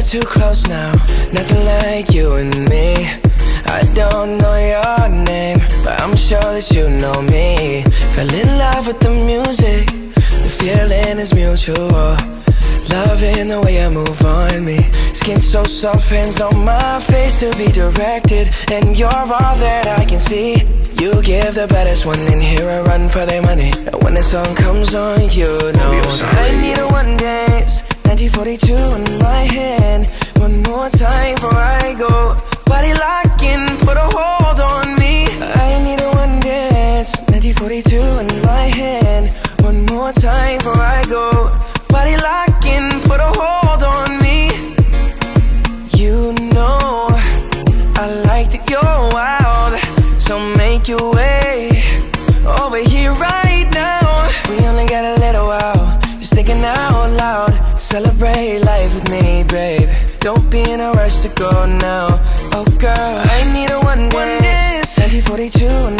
little too close now. Nothing like you and me. I don't know your name, but I'm sure that you know me. Fell in love with the music, the feeling is mutual. Loving the way you move on me. Skin so soft, hands on my face to be directed. And you're all that I can see. You give the baddest one in here a run for their money. And when the song comes on, you know I need a one dance. 1942 in my hand. One more time before I go. Body locking, put a hold on me. I need a one dance. 1942 in my hand. One more time before I go. Body locking, put a hold on me. You know I like that you're wild, so make your way over here right now. We only got a little while, just thinking out loud. Celebrate life with me, babe. Don't be in a rush to go now. Oh, girl, I need a one dance. 1942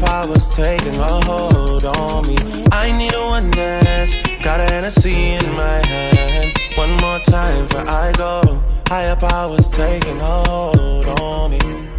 powers taking a hold on me. I need a one dance. Got a Hennessy in my hand. One more time before I go. Higher powers taking a hold on me.